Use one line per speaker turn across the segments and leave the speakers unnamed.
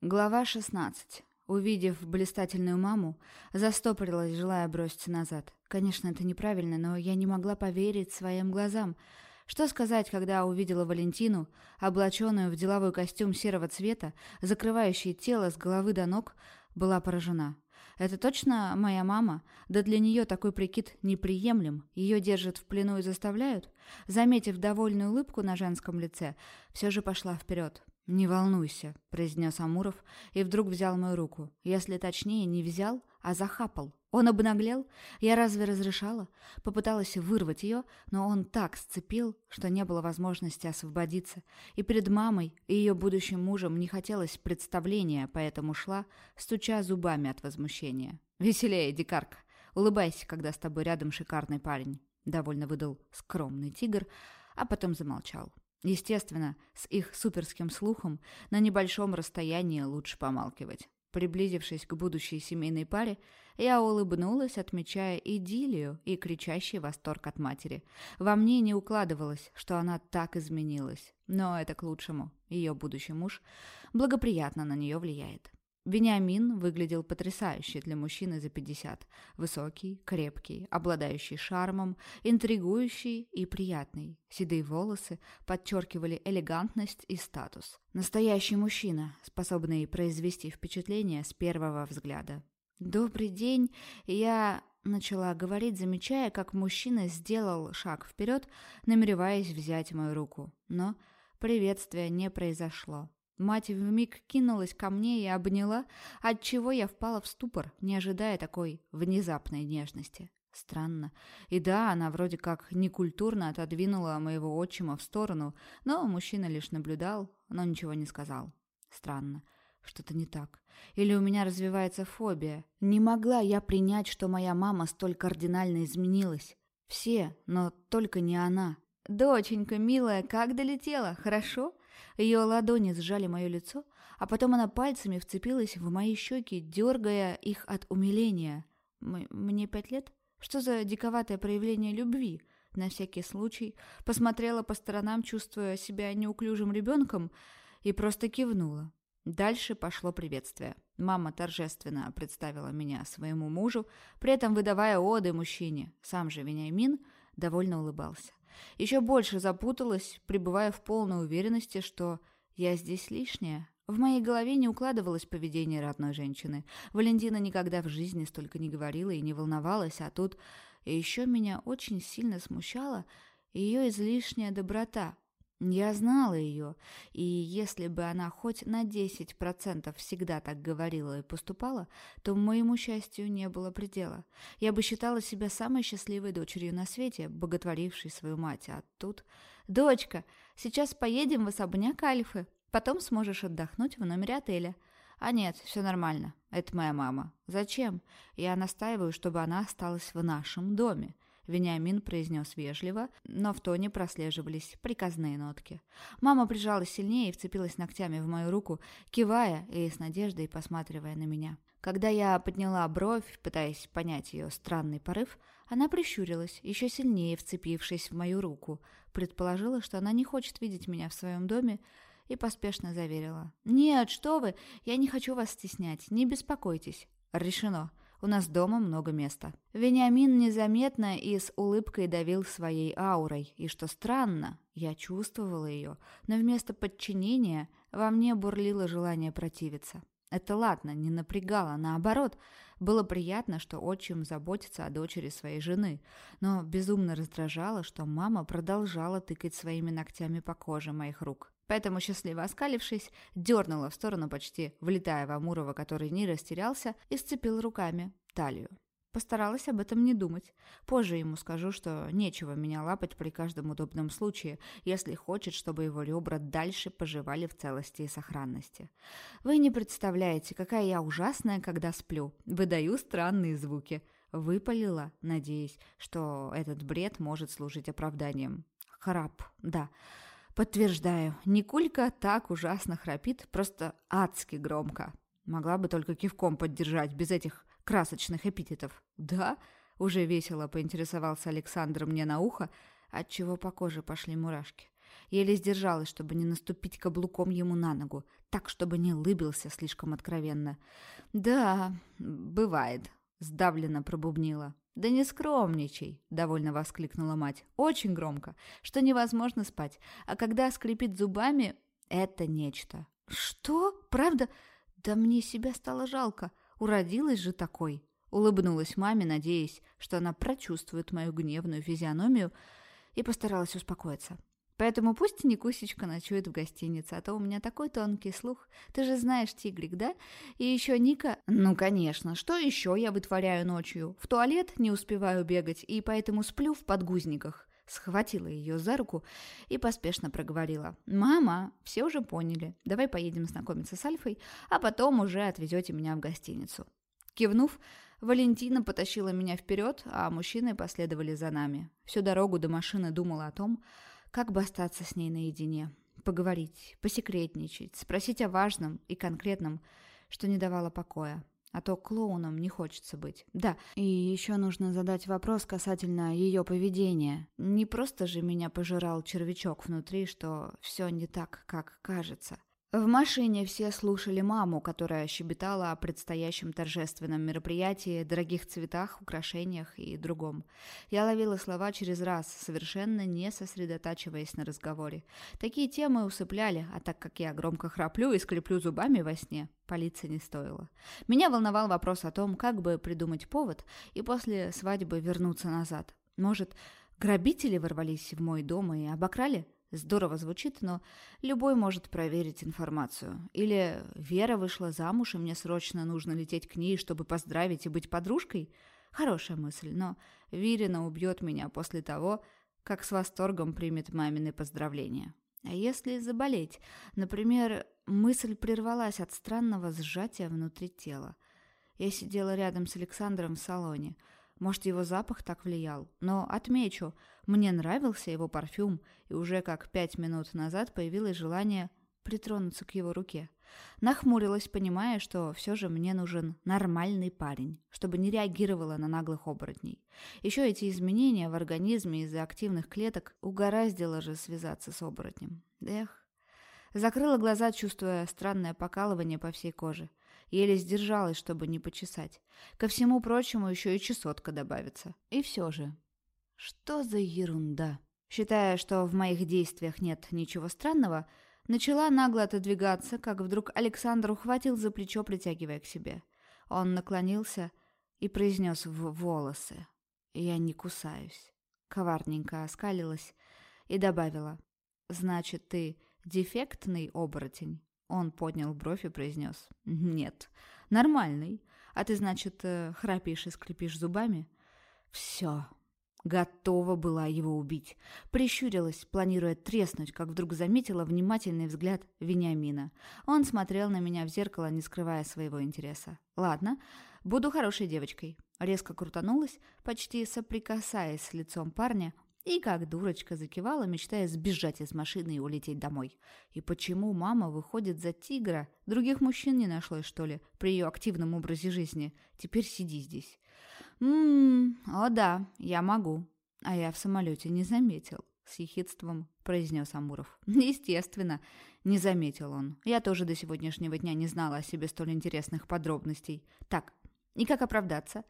Глава 16. Увидев блистательную маму, застопорилась, желая броситься назад. Конечно, это неправильно, но я не могла поверить своим глазам. Что сказать, когда увидела Валентину, облаченную в деловой костюм серого цвета, закрывающий тело с головы до ног, была поражена. Это точно моя мама? Да для нее такой прикид неприемлем. Ее держат в плену и заставляют? Заметив довольную улыбку на женском лице, все же пошла вперед. «Не волнуйся», — произнес Амуров и вдруг взял мою руку. Если точнее, не взял, а захапал. Он обнаглел? Я разве разрешала? Попыталась вырвать ее, но он так сцепил, что не было возможности освободиться. И перед мамой и ее будущим мужем не хотелось представления, поэтому шла, стуча зубами от возмущения. «Веселее, дикарка! Улыбайся, когда с тобой рядом шикарный парень», — довольно выдал скромный тигр, а потом замолчал. Естественно, с их суперским слухом на небольшом расстоянии лучше помалкивать. Приблизившись к будущей семейной паре, я улыбнулась, отмечая идиллию и кричащий восторг от матери. Во мне не укладывалось, что она так изменилась. Но это к лучшему. Ее будущий муж благоприятно на нее влияет. Вениамин выглядел потрясающе для мужчины за 50. Высокий, крепкий, обладающий шармом, интригующий и приятный. Седые волосы подчеркивали элегантность и статус. Настоящий мужчина, способный произвести впечатление с первого взгляда. «Добрый день, я...» Начала говорить, замечая, как мужчина сделал шаг вперед, намереваясь взять мою руку. Но приветствия не произошло. Мать вмиг кинулась ко мне и обняла, отчего я впала в ступор, не ожидая такой внезапной нежности. Странно. И да, она вроде как некультурно отодвинула моего отчима в сторону, но мужчина лишь наблюдал, но ничего не сказал. Странно. Что-то не так. Или у меня развивается фобия. Не могла я принять, что моя мама столь кардинально изменилась. Все, но только не она. «Доченька, милая, как долетела? Хорошо?» Ее ладони сжали мое лицо, а потом она пальцами вцепилась в мои щеки, дергая их от умиления. «Мне пять лет? Что за диковатое проявление любви?» На всякий случай посмотрела по сторонам, чувствуя себя неуклюжим ребенком, и просто кивнула. Дальше пошло приветствие. Мама торжественно представила меня своему мужу, при этом выдавая оды мужчине. Сам же Вениамин довольно улыбался. Еще больше запуталась, пребывая в полной уверенности, что я здесь лишняя. В моей голове не укладывалось поведение родной женщины. Валентина никогда в жизни столько не говорила и не волновалась, а тут еще меня очень сильно смущала ее излишняя доброта. Я знала ее, и если бы она хоть на 10% всегда так говорила и поступала, то моему счастью не было предела. Я бы считала себя самой счастливой дочерью на свете, боготворившей свою мать, а тут... «Дочка, сейчас поедем в особняк Альфы, потом сможешь отдохнуть в номере отеля». «А нет, все нормально, это моя мама». «Зачем?» «Я настаиваю, чтобы она осталась в нашем доме». Вениамин произнес вежливо, но в тоне прослеживались приказные нотки. Мама прижалась сильнее и вцепилась ногтями в мою руку, кивая и с надеждой посматривая на меня. Когда я подняла бровь, пытаясь понять ее странный порыв, она прищурилась, еще сильнее вцепившись в мою руку, предположила, что она не хочет видеть меня в своем доме, и поспешно заверила. «Нет, что вы, я не хочу вас стеснять, не беспокойтесь». «Решено. У нас дома много места». Вениамин незаметно и с улыбкой давил своей аурой, и, что странно, я чувствовала ее, но вместо подчинения во мне бурлило желание противиться. Это ладно, не напрягало, наоборот, было приятно, что отчим заботится о дочери своей жены, но безумно раздражало, что мама продолжала тыкать своими ногтями по коже моих рук. Поэтому, счастливо оскалившись, дернула в сторону почти, влетая в Амурова, который не растерялся, и сцепил руками талию. Постаралась об этом не думать. Позже ему скажу, что нечего меня лапать при каждом удобном случае, если хочет, чтобы его ребра дальше поживали в целости и сохранности. Вы не представляете, какая я ужасная, когда сплю. Выдаю странные звуки. Выпалила, надеясь, что этот бред может служить оправданием. Храп, да. Подтверждаю, Никулька так ужасно храпит, просто адски громко. Могла бы только кивком поддержать, без этих красочных эпитетов. Да? Уже весело поинтересовался Александр мне на ухо, отчего по коже пошли мурашки. Еле сдержалась, чтобы не наступить каблуком ему на ногу, так, чтобы не лыбился слишком откровенно. «Да, бывает», — сдавленно пробубнила. «Да не скромничай!» — довольно воскликнула мать. «Очень громко, что невозможно спать. А когда скрипит зубами, это нечто». «Что? Правда? Да мне себя стало жалко. Уродилась же такой!» Улыбнулась маме, надеясь, что она прочувствует мою гневную физиономию, и постаралась успокоиться. Поэтому пусть Никусечка ночует в гостинице, а то у меня такой тонкий слух. Ты же знаешь, Тигрик, да? И еще Ника... Ну, конечно, что еще я вытворяю ночью? В туалет не успеваю бегать, и поэтому сплю в подгузниках. Схватила ее за руку и поспешно проговорила. «Мама, все уже поняли. Давай поедем знакомиться с Альфой, а потом уже отвезете меня в гостиницу». Кивнув, Валентина потащила меня вперед, а мужчины последовали за нами. Всю дорогу до машины думала о том, как бы остаться с ней наедине. Поговорить, посекретничать, спросить о важном и конкретном, что не давало покоя. А то клоуном не хочется быть. Да, и еще нужно задать вопрос касательно ее поведения. Не просто же меня пожирал червячок внутри, что все не так, как кажется. В машине все слушали маму, которая щебетала о предстоящем торжественном мероприятии, дорогих цветах, украшениях и другом. Я ловила слова через раз, совершенно не сосредотачиваясь на разговоре. Такие темы усыпляли, а так как я громко храплю и скреплю зубами во сне, палиться не стоило. Меня волновал вопрос о том, как бы придумать повод и после свадьбы вернуться назад. Может, грабители ворвались в мой дом и обокрали? Здорово звучит, но любой может проверить информацию. Или Вера вышла замуж, и мне срочно нужно лететь к ней, чтобы поздравить и быть подружкой? Хорошая мысль, но Вирина убьет меня после того, как с восторгом примет мамины поздравления. А если заболеть? Например, мысль прервалась от странного сжатия внутри тела. Я сидела рядом с Александром в салоне – может, его запах так влиял. Но отмечу, мне нравился его парфюм, и уже как пять минут назад появилось желание притронуться к его руке. Нахмурилась, понимая, что все же мне нужен нормальный парень, чтобы не реагировала на наглых оборотней. Еще эти изменения в организме из-за активных клеток угораздило же связаться с оборотнем. Эх. Закрыла глаза, чувствуя странное покалывание по всей коже. Еле сдержалась, чтобы не почесать. Ко всему прочему еще и чесотка добавится. И все же. Что за ерунда? Считая, что в моих действиях нет ничего странного, начала нагло отодвигаться, как вдруг Александр ухватил за плечо, притягивая к себе. Он наклонился и произнес в волосы. «Я не кусаюсь». Коварненько оскалилась и добавила. «Значит, ты дефектный оборотень?» Он поднял бровь и произнес. «Нет, нормальный. А ты, значит, э, храпишь и скрипишь зубами?» «Все». Готова была его убить. Прищурилась, планируя треснуть, как вдруг заметила внимательный взгляд Вениамина. Он смотрел на меня в зеркало, не скрывая своего интереса. «Ладно, буду хорошей девочкой». Резко крутанулась, почти соприкасаясь с лицом парня, и как дурочка закивала, мечтая сбежать из машины и улететь домой. И почему мама выходит за тигра? Других мужчин не нашлось, что ли, при ее активном образе жизни? Теперь сиди здесь. «Ммм, о да, я могу. А я в самолете не заметил», — с ехидством произнес Амуров. «Естественно, не заметил он. Я тоже до сегодняшнего дня не знала о себе столь интересных подробностей. Так, и как оправдаться?»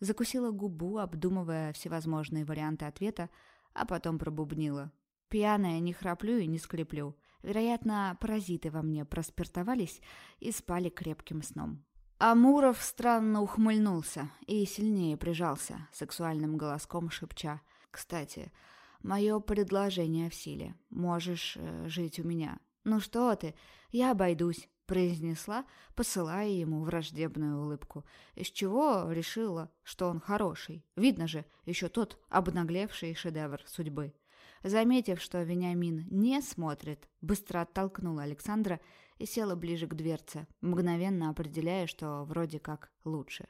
Закусила губу, обдумывая всевозможные варианты ответа, а потом пробубнила. Пьяная не храплю и не скреплю. Вероятно, паразиты во мне проспиртовались и спали крепким сном. Амуров странно ухмыльнулся и сильнее прижался, сексуальным голоском шепча. «Кстати, мое предложение в силе. Можешь э, жить у меня». «Ну что ты, я обойдусь», — произнесла, посылая ему враждебную улыбку, из чего решила, что он хороший. Видно же, еще тот обнаглевший шедевр судьбы. Заметив, что Вениамин не смотрит, быстро оттолкнула Александра и села ближе к дверце, мгновенно определяя, что вроде как лучше.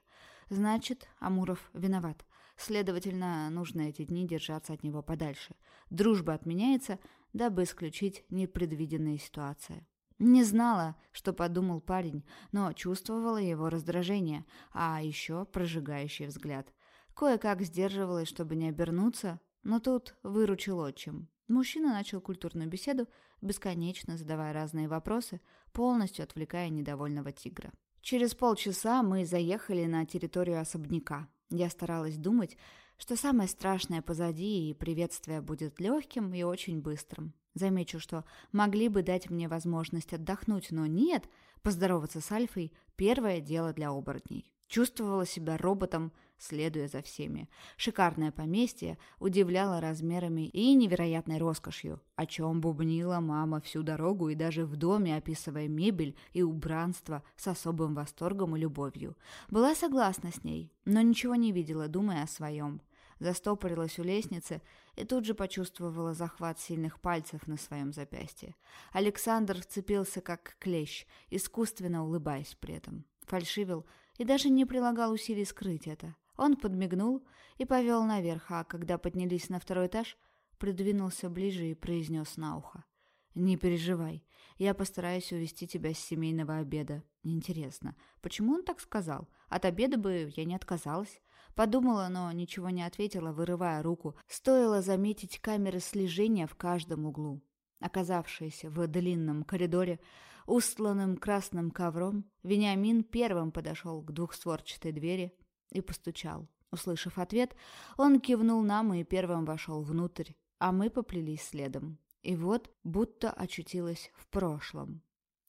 Значит, Амуров виноват. Следовательно, нужно эти дни держаться от него подальше. Дружба отменяется, дабы исключить непредвиденные ситуации. Не знала, что подумал парень, но чувствовала его раздражение, а еще прожигающий взгляд. Кое-как сдерживалась, чтобы не обернуться, но тут выручил отчим. Мужчина начал культурную беседу, бесконечно задавая разные вопросы, полностью отвлекая недовольного тигра. Через полчаса мы заехали на территорию особняка. Я старалась думать, что самое страшное позади, и приветствие будет легким и очень быстрым. Замечу, что могли бы дать мне возможность отдохнуть, но нет, поздороваться с Альфой – первое дело для оборотней. Чувствовала себя роботом, следуя за всеми. Шикарное поместье удивляло размерами и невероятной роскошью, о чем бубнила мама всю дорогу и даже в доме, описывая мебель и убранство с особым восторгом и любовью. Была согласна с ней, но ничего не видела, думая о своем. Застопорилась у лестницы и тут же почувствовала захват сильных пальцев на своем запястье. Александр вцепился как клещ, искусственно улыбаясь при этом. Фальшивил и даже не прилагал усилий скрыть это. Он подмигнул и повел наверх, а когда поднялись на второй этаж, придвинулся ближе и произнес на ухо. «Не переживай, я постараюсь увести тебя с семейного обеда. Интересно, почему он так сказал? От обеда бы я не отказалась. Подумала, но ничего не ответила, вырывая руку. Стоило заметить камеры слежения в каждом углу. Оказавшиеся в длинном коридоре, устланным красным ковром, Вениамин первым подошел к двухстворчатой двери и постучал. Услышав ответ, он кивнул нам и первым вошел внутрь, а мы поплелись следом. И вот будто очутилась в прошлом.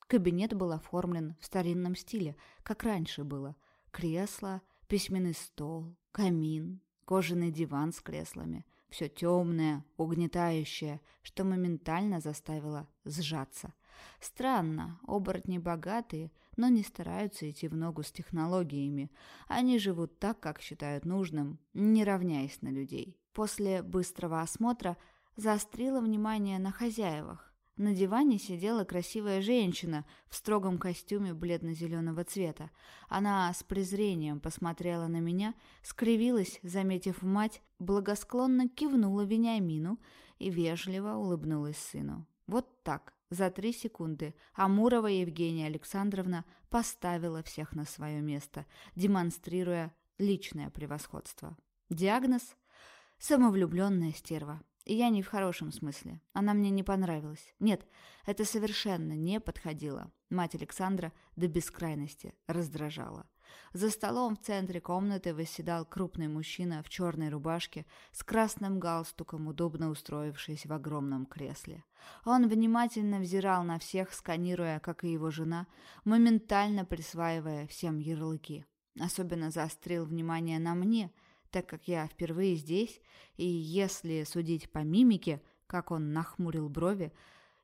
Кабинет был оформлен в старинном стиле, как раньше было. Кресло, Письменный стол, камин, кожаный диван с креслами. Все темное, угнетающее, что моментально заставило сжаться. Странно, оборотни богатые, но не стараются идти в ногу с технологиями. Они живут так, как считают нужным, не равняясь на людей. После быстрого осмотра заострила внимание на хозяевах. На диване сидела красивая женщина в строгом костюме бледно-зеленого цвета. Она с презрением посмотрела на меня, скривилась, заметив мать, благосклонно кивнула Вениамину и вежливо улыбнулась сыну. Вот так, за три секунды, Амурова Евгения Александровна поставила всех на свое место, демонстрируя личное превосходство. Диагноз – самовлюбленная стерва. И я не в хорошем смысле. Она мне не понравилась. Нет, это совершенно не подходило. Мать Александра до бескрайности раздражала. За столом в центре комнаты восседал крупный мужчина в черной рубашке с красным галстуком, удобно устроившись в огромном кресле. Он внимательно взирал на всех, сканируя, как и его жена, моментально присваивая всем ярлыки. Особенно заострил внимание на мне – так как я впервые здесь, и если судить по мимике, как он нахмурил брови,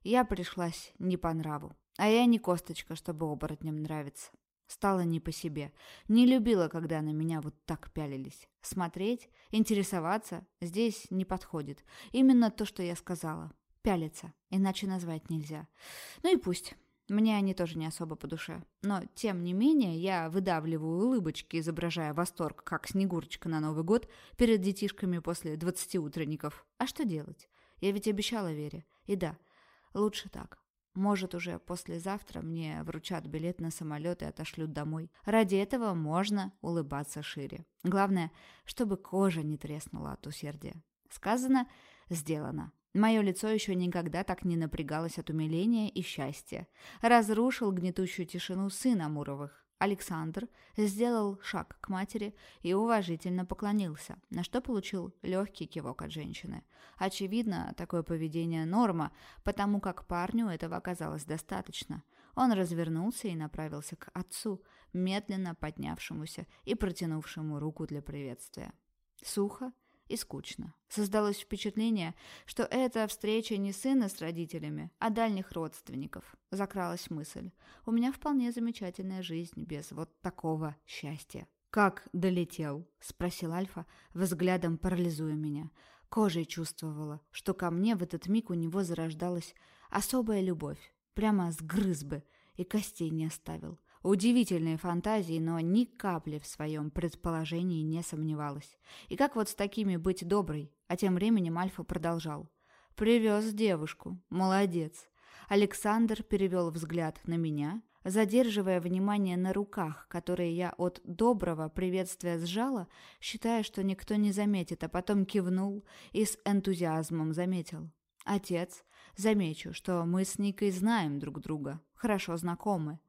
я пришлась не по нраву. А я не косточка, чтобы оборотням нравиться. Стало не по себе. Не любила, когда на меня вот так пялились. Смотреть, интересоваться здесь не подходит. Именно то, что я сказала. Пялиться, иначе назвать нельзя. Ну и пусть. Мне они тоже не особо по душе. Но, тем не менее, я выдавливаю улыбочки, изображая восторг, как Снегурочка на Новый год перед детишками после двадцати утренников. А что делать? Я ведь обещала Вере. И да, лучше так. Может, уже послезавтра мне вручат билет на самолет и отошлют домой. Ради этого можно улыбаться шире. Главное, чтобы кожа не треснула от усердия. Сказано, сделано. Мое лицо еще никогда так не напрягалось от умиления и счастья. Разрушил гнетущую тишину сын Амуровых. Александр сделал шаг к матери и уважительно поклонился, на что получил легкий кивок от женщины. Очевидно, такое поведение норма, потому как парню этого оказалось достаточно. Он развернулся и направился к отцу, медленно поднявшемуся и протянувшему руку для приветствия. Сухо и скучно. Создалось впечатление, что эта встреча не сына с родителями, а дальних родственников. Закралась мысль. У меня вполне замечательная жизнь без вот такого счастья. «Как долетел?» – спросил Альфа, взглядом парализуя меня. Кожей чувствовала, что ко мне в этот миг у него зарождалась особая любовь. Прямо сгрыз бы и костей не оставил. Удивительные фантазии, но ни капли в своем предположении не сомневалась. И как вот с такими быть доброй? А тем временем Альфа продолжал. «Привез девушку. Молодец». Александр перевел взгляд на меня, задерживая внимание на руках, которые я от доброго приветствия сжала, считая, что никто не заметит, а потом кивнул и с энтузиазмом заметил. Отец. Замечу, что мы с Никой знаем друг друга, хорошо знакомы.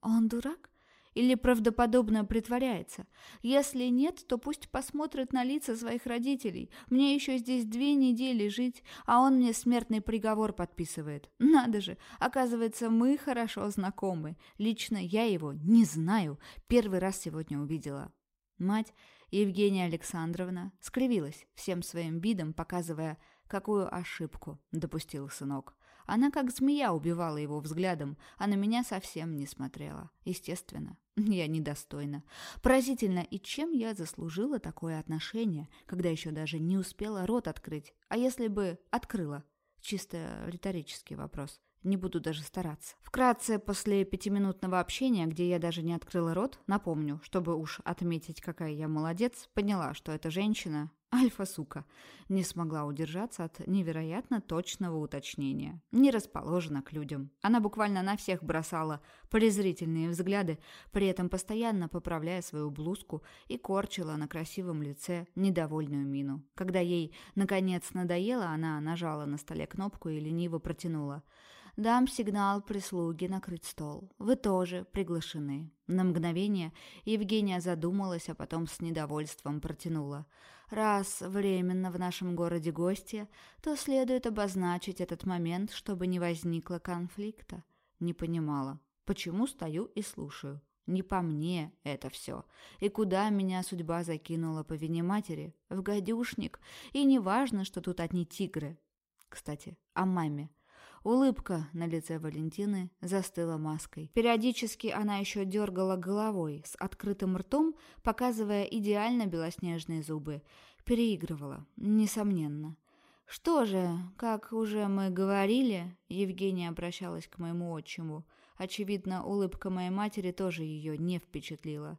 Он дурак? Или правдоподобно притворяется? Если нет, то пусть посмотрит на лица своих родителей. Мне еще здесь две недели жить, а он мне смертный приговор подписывает. Надо же, оказывается, мы хорошо знакомы. Лично я его не знаю. Первый раз сегодня увидела. Мать Евгения Александровна скривилась всем своим видом, показывая, какую ошибку допустил сынок. Она как змея убивала его взглядом, а на меня совсем не смотрела. Естественно, я недостойна. Поразительно, и чем я заслужила такое отношение, когда еще даже не успела рот открыть? А если бы открыла? Чисто риторический вопрос. Не буду даже стараться. Вкратце, после пятиминутного общения, где я даже не открыла рот, напомню, чтобы уж отметить, какая я молодец, поняла, что эта женщина — альфа-сука. Не смогла удержаться от невероятно точного уточнения. Не расположена к людям. Она буквально на всех бросала презрительные взгляды, при этом постоянно поправляя свою блузку и корчила на красивом лице недовольную мину. Когда ей, наконец, надоело, она нажала на столе кнопку и лениво протянула — Дам сигнал прислуги накрыть стол. Вы тоже приглашены». На мгновение Евгения задумалась, а потом с недовольством протянула. «Раз временно в нашем городе гости, то следует обозначить этот момент, чтобы не возникло конфликта». Не понимала, почему стою и слушаю. Не по мне это все. И куда меня судьба закинула по вине матери? В гадюшник. И не важно, что тут одни тигры. Кстати, о маме. Улыбка на лице Валентины застыла маской. Периодически она еще дергала головой с открытым ртом, показывая идеально белоснежные зубы. Переигрывала, несомненно. «Что же, как уже мы говорили...» Евгения обращалась к моему отчиму. Очевидно, улыбка моей матери тоже ее не впечатлила.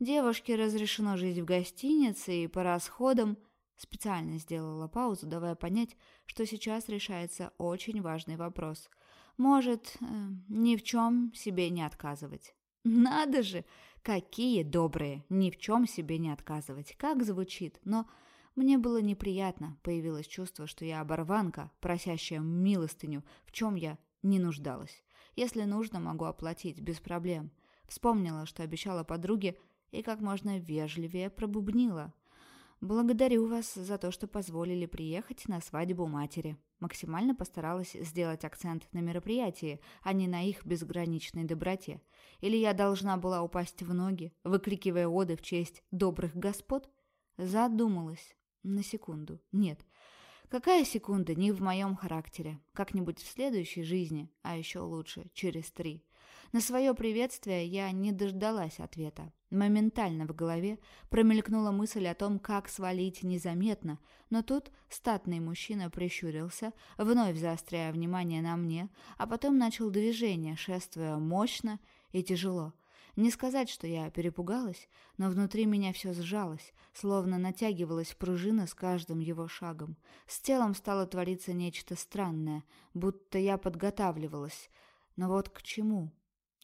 «Девушке разрешено жить в гостинице и по расходам...» Специально сделала паузу, давая понять, что сейчас решается очень важный вопрос. Может, э, ни в чем себе не отказывать. Надо же! Какие добрые! Ни в чем себе не отказывать. Как звучит, но... Мне было неприятно, появилось чувство, что я оборванка, просящая милостыню, в чем я не нуждалась. Если нужно, могу оплатить, без проблем. Вспомнила, что обещала подруге, и как можно вежливее пробубнила. «Благодарю вас за то, что позволили приехать на свадьбу матери». Максимально постаралась сделать акцент на мероприятии, а не на их безграничной доброте. Или я должна была упасть в ноги, выкрикивая оды в честь добрых господ? Задумалась. На секунду. Нет. Какая секунда? Не в моем характере. Как-нибудь в следующей жизни, а еще лучше, через три. На свое приветствие я не дождалась ответа. Моментально в голове промелькнула мысль о том, как свалить незаметно, но тут статный мужчина прищурился, вновь заостряя внимание на мне, а потом начал движение, шествуя мощно и тяжело. Не сказать, что я перепугалась, но внутри меня все сжалось, словно натягивалась пружина с каждым его шагом. С телом стало твориться нечто странное, будто я подготавливалась. Но вот к чему?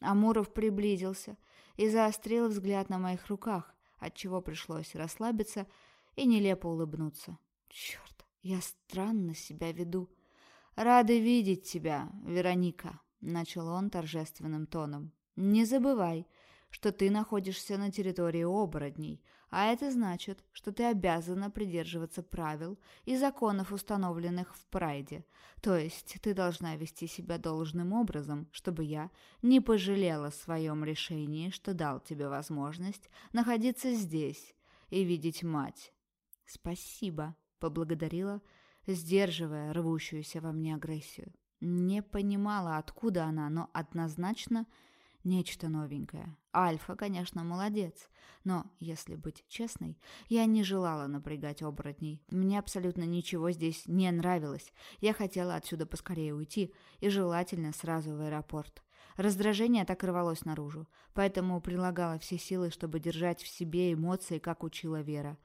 Амуров приблизился и заострил взгляд на моих руках, отчего пришлось расслабиться и нелепо улыбнуться. «Черт, я странно себя веду. Рады видеть тебя, Вероника», — начал он торжественным тоном. «Не забывай, что ты находишься на территории оборотней, а это значит, что ты обязана придерживаться правил и законов, установленных в Прайде. То есть ты должна вести себя должным образом, чтобы я не пожалела в своем решении, что дал тебе возможность находиться здесь и видеть мать. «Спасибо», — поблагодарила, сдерживая рвущуюся во мне агрессию. Не понимала, откуда она, но однозначно — Нечто новенькое. Альфа, конечно, молодец. Но, если быть честной, я не желала напрягать оборотней. Мне абсолютно ничего здесь не нравилось. Я хотела отсюда поскорее уйти, и желательно сразу в аэропорт. Раздражение так рвалось наружу, поэтому прилагала все силы, чтобы держать в себе эмоции, как учила Вера.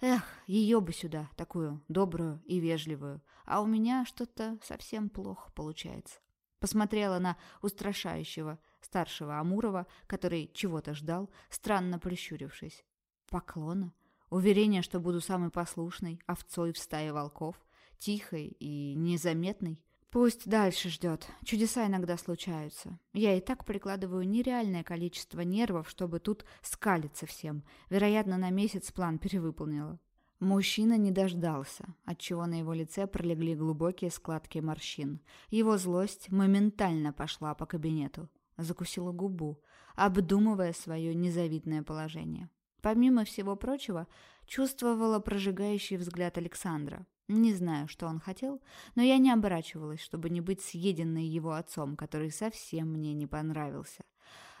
Эх, ее бы сюда, такую добрую и вежливую. А у меня что-то совсем плохо получается. Посмотрела на устрашающего старшего Амурова, который чего-то ждал, странно прищурившись. Поклона? Уверение, что буду самой послушной, овцой в стае волков? тихой и незаметной. Пусть дальше ждет. Чудеса иногда случаются. Я и так прикладываю нереальное количество нервов, чтобы тут скалиться всем. Вероятно, на месяц план перевыполнила. Мужчина не дождался, отчего на его лице пролегли глубокие складки морщин. Его злость моментально пошла по кабинету. Закусила губу, обдумывая свое незавидное положение. Помимо всего прочего, чувствовала прожигающий взгляд Александра. Не знаю, что он хотел, но я не оборачивалась, чтобы не быть съеденной его отцом, который совсем мне не понравился.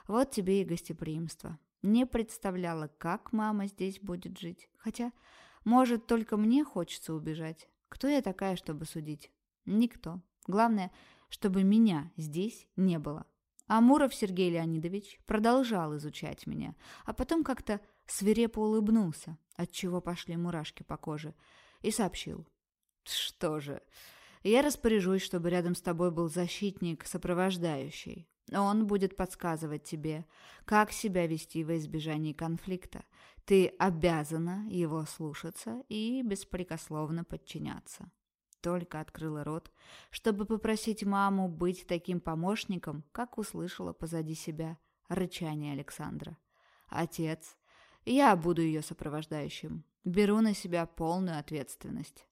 Вот тебе и гостеприимство. Не представляла, как мама здесь будет жить. Хотя, может, только мне хочется убежать. Кто я такая, чтобы судить? Никто. Главное, чтобы меня здесь не было. Амуров Сергей Леонидович продолжал изучать меня, а потом как-то свирепо улыбнулся, отчего пошли мурашки по коже, и сообщил. «Что же, я распоряжусь, чтобы рядом с тобой был защитник, сопровождающий. Он будет подсказывать тебе, как себя вести во избежании конфликта. Ты обязана его слушаться и беспрекословно подчиняться». Только открыла рот, чтобы попросить маму быть таким помощником, как услышала позади себя рычание Александра. «Отец, я буду ее сопровождающим. Беру на себя полную ответственность.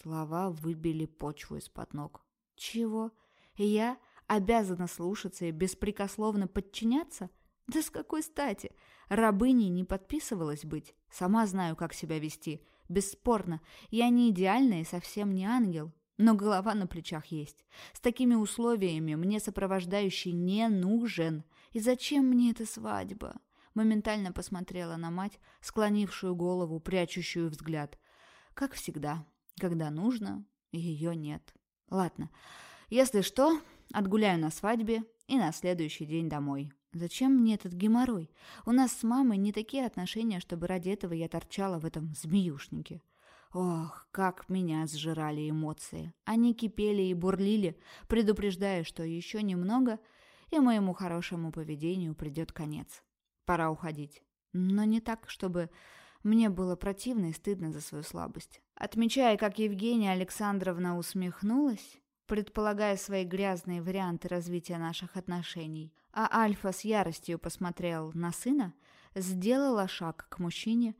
Слова выбили почву из-под ног. «Чего? Я обязана слушаться и беспрекословно подчиняться? Да с какой стати? Рабыней не подписывалась быть. Сама знаю, как себя вести. Бесспорно, я не идеальная и совсем не ангел. Но голова на плечах есть. С такими условиями мне сопровождающий не нужен. И зачем мне эта свадьба?» Моментально посмотрела на мать, склонившую голову, прячущую взгляд. Как всегда, когда нужно, ее нет. Ладно, если что, отгуляю на свадьбе и на следующий день домой. Зачем мне этот геморрой? У нас с мамой не такие отношения, чтобы ради этого я торчала в этом змеюшнике. Ох, как меня сжирали эмоции. Они кипели и бурлили, предупреждая, что еще немного, и моему хорошему поведению придет конец. Пора уходить. Но не так, чтобы мне было противно и стыдно за свою слабость. Отмечая, как Евгения Александровна усмехнулась, предполагая свои грязные варианты развития наших отношений, а Альфа с яростью посмотрел на сына, сделала шаг к мужчине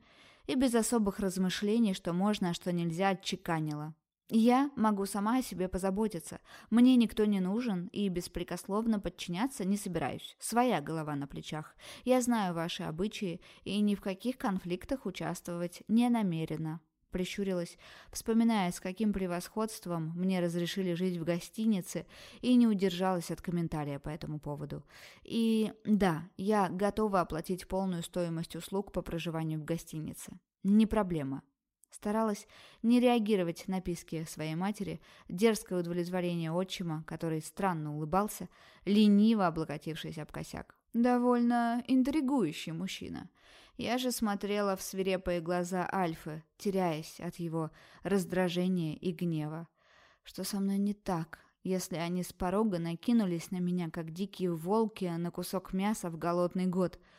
и без особых размышлений, что можно, а что нельзя, отчеканила. Я могу сама о себе позаботиться. Мне никто не нужен и беспрекословно подчиняться не собираюсь. Своя голова на плечах. Я знаю ваши обычаи и ни в каких конфликтах участвовать не намерена. Прищурилась, вспоминая, с каким превосходством мне разрешили жить в гостинице, и не удержалась от комментария по этому поводу. И да, я готова оплатить полную стоимость услуг по проживанию в гостинице. Не проблема. Старалась не реагировать на писки своей матери, дерзкое удовлетворение отчима, который странно улыбался, лениво облокотившись об косяк. Довольно интригующий мужчина. Я же смотрела в свирепые глаза Альфы, теряясь от его раздражения и гнева. Что со мной не так, если они с порога накинулись на меня, как дикие волки на кусок мяса в голодный год —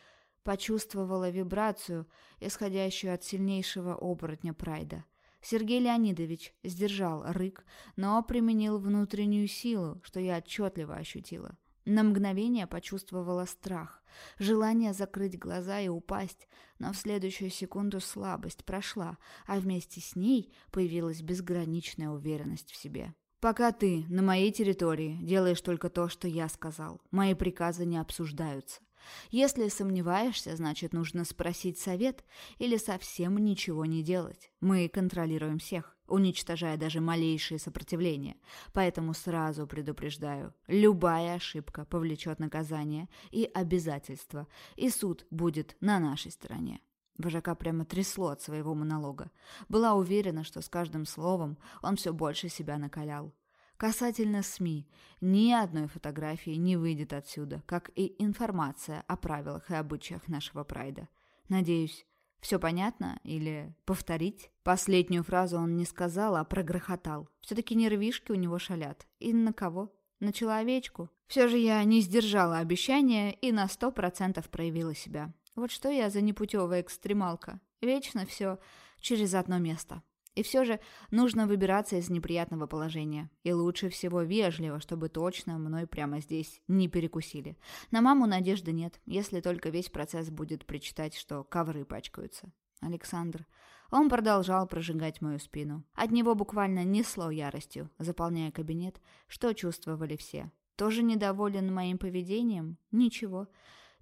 Почувствовала вибрацию, исходящую от сильнейшего оборотня Прайда. Сергей Леонидович сдержал рык, но применил внутреннюю силу, что я отчетливо ощутила. На мгновение почувствовала страх, желание закрыть глаза и упасть, но в следующую секунду слабость прошла, а вместе с ней появилась безграничная уверенность в себе. «Пока ты на моей территории делаешь только то, что я сказал, мои приказы не обсуждаются. Если сомневаешься, значит, нужно спросить совет или совсем ничего не делать. Мы контролируем всех, уничтожая даже малейшие сопротивления. Поэтому сразу предупреждаю, любая ошибка повлечет наказание и обязательства, и суд будет на нашей стороне. Вожака прямо трясло от своего монолога. Была уверена, что с каждым словом он все больше себя накалял. Касательно СМИ, ни одной фотографии не выйдет отсюда, как и информация о правилах и обычаях нашего прайда. Надеюсь, все понятно? Или повторить? Последнюю фразу он не сказал, а прогрохотал. Все-таки нервишки у него шалят. И на кого? На человечку? Все же я не сдержала обещания и на сто процентов проявила себя. Вот что я за непутевая экстремалка. Вечно все через одно место. И все же нужно выбираться из неприятного положения. И лучше всего вежливо, чтобы точно мной прямо здесь не перекусили. На маму надежды нет, если только весь процесс будет причитать, что ковры пачкаются. Александр. Он продолжал прожигать мою спину. От него буквально несло яростью, заполняя кабинет, что чувствовали все. Тоже недоволен моим поведением? Ничего.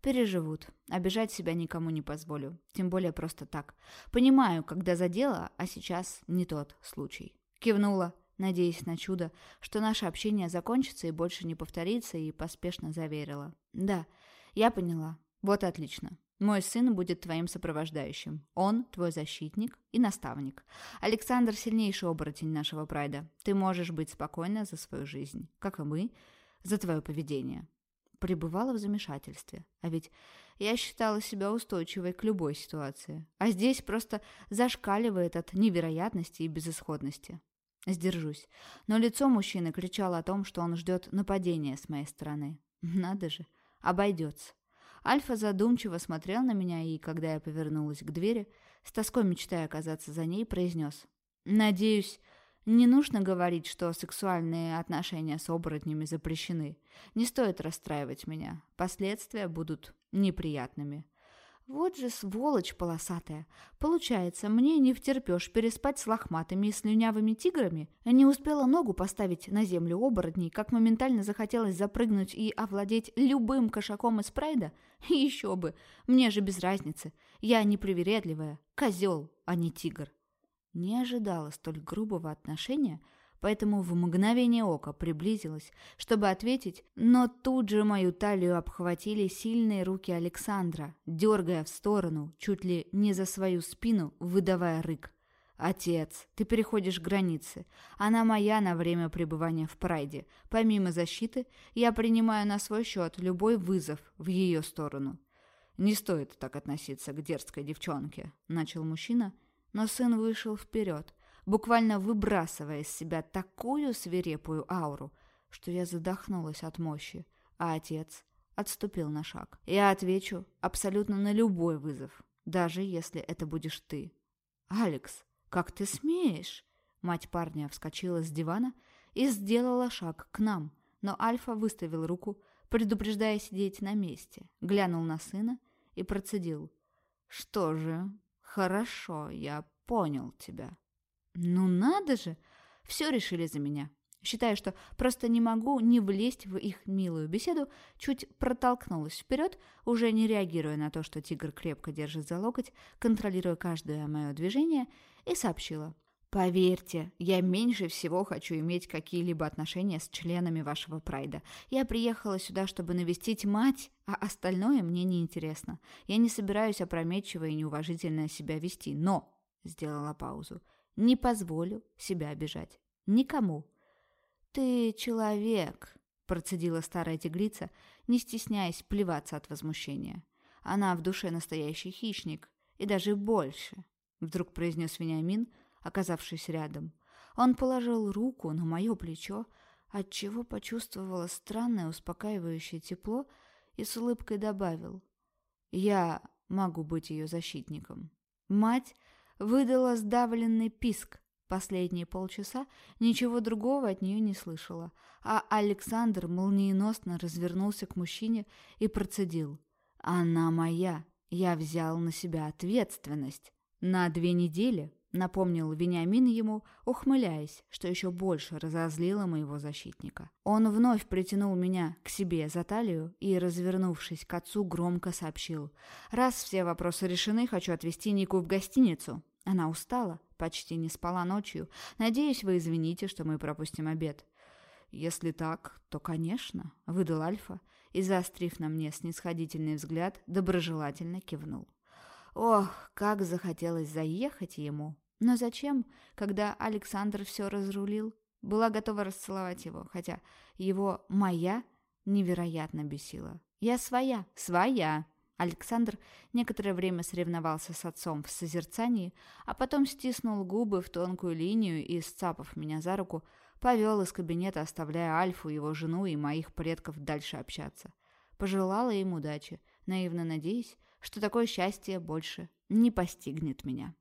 Переживут. Обижать себя никому не позволю. Тем более просто так. Понимаю, когда за дело, а сейчас не тот случай. Кивнула, надеясь на чудо, что наше общение закончится и больше не повторится, и поспешно заверила. Да, я поняла. Вот отлично. Мой сын будет твоим сопровождающим. Он твой защитник и наставник. Александр – сильнейший оборотень нашего прайда. Ты можешь быть спокойна за свою жизнь, как и мы, за твое поведение. Пребывала в замешательстве. А ведь я считала себя устойчивой к любой ситуации. А здесь просто зашкаливает от невероятности и безысходности. Сдержусь. Но лицо мужчины кричало о том, что он ждет нападения с моей стороны. Надо же, обойдется. Альфа задумчиво смотрел на меня и, когда я повернулась к двери, с тоской мечтая оказаться за ней, произнес. «Надеюсь, не нужно говорить, что сексуальные отношения с оборотнями запрещены. Не стоит расстраивать меня. Последствия будут неприятными. Вот же сволочь полосатая. Получается, мне не втерпешь переспать с лохматыми и слюнявыми тиграми? Не успела ногу поставить на землю оборотней, как моментально захотелось запрыгнуть и овладеть любым кошаком из прайда? Еще бы! Мне же без разницы. Я непривередливая. Козел, а не тигр. Не ожидала столь грубого отношения – поэтому в мгновение ока приблизилась, чтобы ответить, но тут же мою талию обхватили сильные руки Александра, дергая в сторону, чуть ли не за свою спину, выдавая рык. «Отец, ты переходишь границы. Она моя на время пребывания в прайде. Помимо защиты, я принимаю на свой счет любой вызов в ее сторону». «Не стоит так относиться к дерзкой девчонке», — начал мужчина, но сын вышел вперед, буквально выбрасывая из себя такую свирепую ауру, что я задохнулась от мощи, а отец отступил на шаг. Я отвечу абсолютно на любой вызов, даже если это будешь ты. «Алекс, как ты смеешь?» Мать парня вскочила с дивана и сделала шаг к нам, но Альфа выставил руку, предупреждая сидеть на месте, глянул на сына и процедил. «Что же, хорошо, я понял тебя». Ну надо же! Все решили за меня. Считая, что просто не могу не влезть в их милую беседу, чуть протолкнулась вперед, уже не реагируя на то, что тигр крепко держит за локоть, контролируя каждое мое движение, и сообщила. «Поверьте, я меньше всего хочу иметь какие-либо отношения с членами вашего прайда. Я приехала сюда, чтобы навестить мать, а остальное мне не интересно. Я не собираюсь опрометчиво и неуважительно себя вести, но...» Сделала паузу. Не позволю себя обижать. Никому. «Ты человек», — процедила старая тигрица, не стесняясь плеваться от возмущения. «Она в душе настоящий хищник, и даже больше», — вдруг произнес Вениамин, оказавшись рядом. Он положил руку на мое плечо, отчего почувствовала странное успокаивающее тепло и с улыбкой добавил. «Я могу быть ее защитником». Мать выдала сдавленный писк. Последние полчаса ничего другого от нее не слышала, а Александр молниеносно развернулся к мужчине и процедил. «Она моя. Я взял на себя ответственность. На две недели напомнил Вениамин ему, ухмыляясь, что еще больше разозлило моего защитника. Он вновь притянул меня к себе за талию и, развернувшись к отцу, громко сообщил. «Раз все вопросы решены, хочу отвезти Нику в гостиницу. Она устала, почти не спала ночью. Надеюсь, вы извините, что мы пропустим обед». «Если так, то, конечно», — выдал Альфа и, заострив на мне снисходительный взгляд, доброжелательно кивнул. Ох, как захотелось заехать ему. Но зачем, когда Александр все разрулил? Была готова расцеловать его, хотя его «моя» невероятно бесила. «Я своя, своя!» Александр некоторое время соревновался с отцом в созерцании, а потом стиснул губы в тонкую линию и, сцапав меня за руку, повел из кабинета, оставляя Альфу, его жену и моих предков дальше общаться. Пожелала им удачи, наивно надеясь, что такое счастье больше не постигнет меня.